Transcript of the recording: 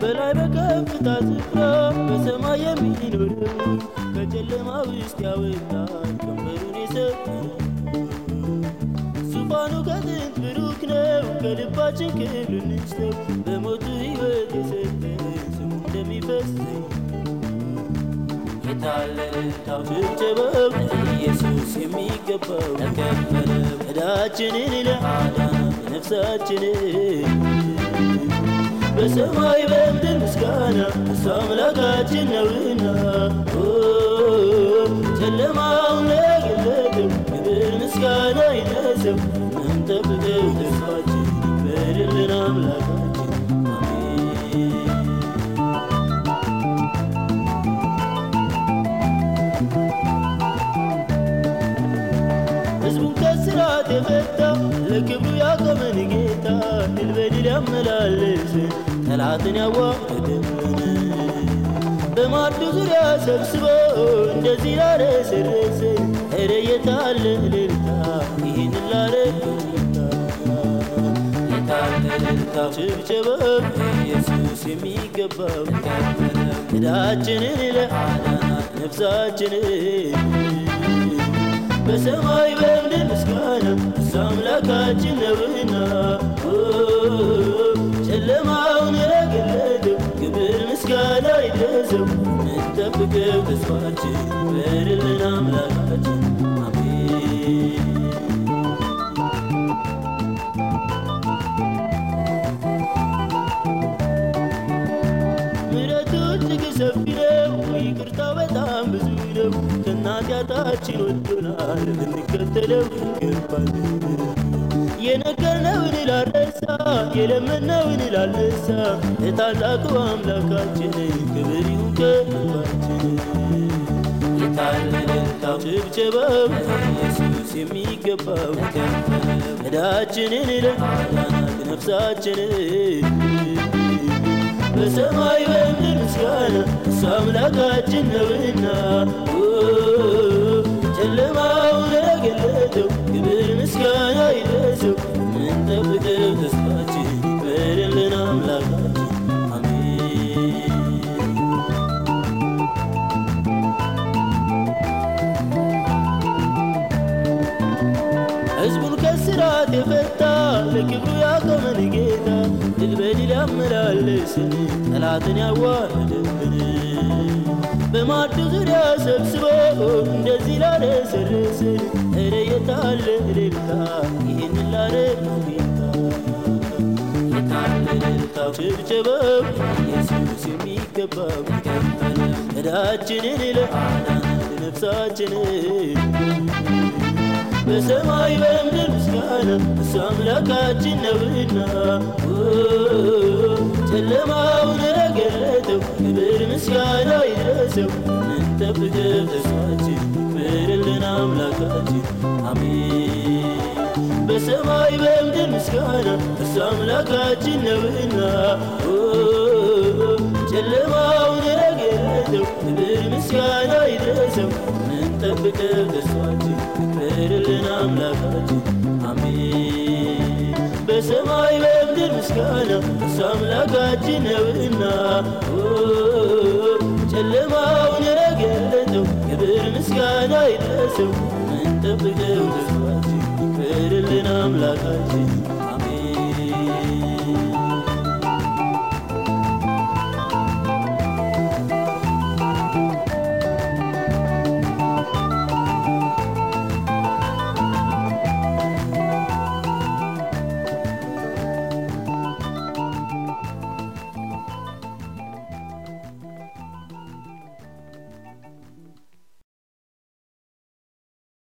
በላይ በከፍታ ስፍራ በሰማይ የሚኖረው ከጨለማ ውስጥ ያወጣል ቀንበሩን የሰበረው ዙፋኑ ከጥንት ብሩክ ነው ከልባችን ክብርን እንስጠው በሞቱ ሕይወት የሰጠን ስሙ እንደሚፈሰኝ የታለልታው ጭብጨባው ኢየሱስ የሚገባው ተከፈለ ዕዳችንን ለአዳነ ነፍሳችንን በሰማይ በምድር ምስጋና እሱ አምላካችን ነውና ጨለማውን ለገለጠው ክብር ምስጋና ይነሰው ምንጠብቀው ተስፋችን የፈታ ለክብሩ ያቆመን ጌታ ድል በድል ያመላለስን ጠላትን ያዋረደብን በማዕዱ ዙሪያ ሰብስቦ እንደዚህ ላረሰረሰን ኧረ የታለ እልልታ? የታለ እልልታ? ጭብጨባው ኢየሱስ የሚገባው ዕዳችንን ለአዳናት ነፍሳችንን እሱ አምላካችን ነውና። ጨለማውን ለገለጠው ክብር ምስጋና ይድረሰው ምንጠብቀው ተስፋችን ይክበርልን አምላካችን። አሜን። ሰፊ ነው፣ ይቅርታው በጣም ብዙ ነው። ከኃጢአታችን ወዶናል፣ ልንከተለው ይገባል። የነገርነውን ላልረሳ፣ የለመነውን ላልረሳ፣ ለታላቁ አምላካችን ክብር ይሁን ከልባችን። ጭብጨባው ኢየሱስ የሚገባው ዕዳችንን ለአዳናት ነፍሳችንን በሰማይ በምድር ምስጋና እሱ አምላካችን ነውና ኦ፣ የፈታ ለክብሩ ያቆመን ጌታ ድል በድል ያመላለስን ጠላትን ያዋረደብን በማዕዱ ዙሪያ ሰብስቦ እንደዚህ ላረሰረስን ኧረ የታለ እልልታ ይህንን ላረገው ጌታ። የታለ እልልታው ጭብጨባው ኢየሱስ የሚገባው ዕዳችንን ለአዳናት ነፍሳችንን በሰማይ በምድር ምስጋና እሱ አምላካችን ነውና። ኦ፣ ጨለማውን ለገለጠው ክብር ምስጋና ይድረሰው ምንጠብቀው ተስፋችን ይክበርልን አምላካችን። አሜን። በሰማይ በምድር ምስጋና እሱ አምላካችን ነውና አምላካችን ነውና ጨለማውን ለገለጠው ክብር ምስጋና ይድረሰው። ምንጠብቀው ተስፋችን ይክበርልን አምላካችን